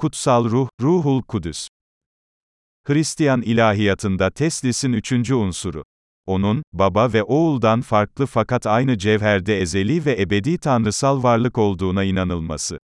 Kutsal Ruh, Ruhul Kudüs. Hristiyan ilahiyatında teslisin üçüncü unsuru. Onun, baba ve oğuldan farklı fakat aynı cevherde ezeli ve ebedi tanrısal varlık olduğuna inanılması.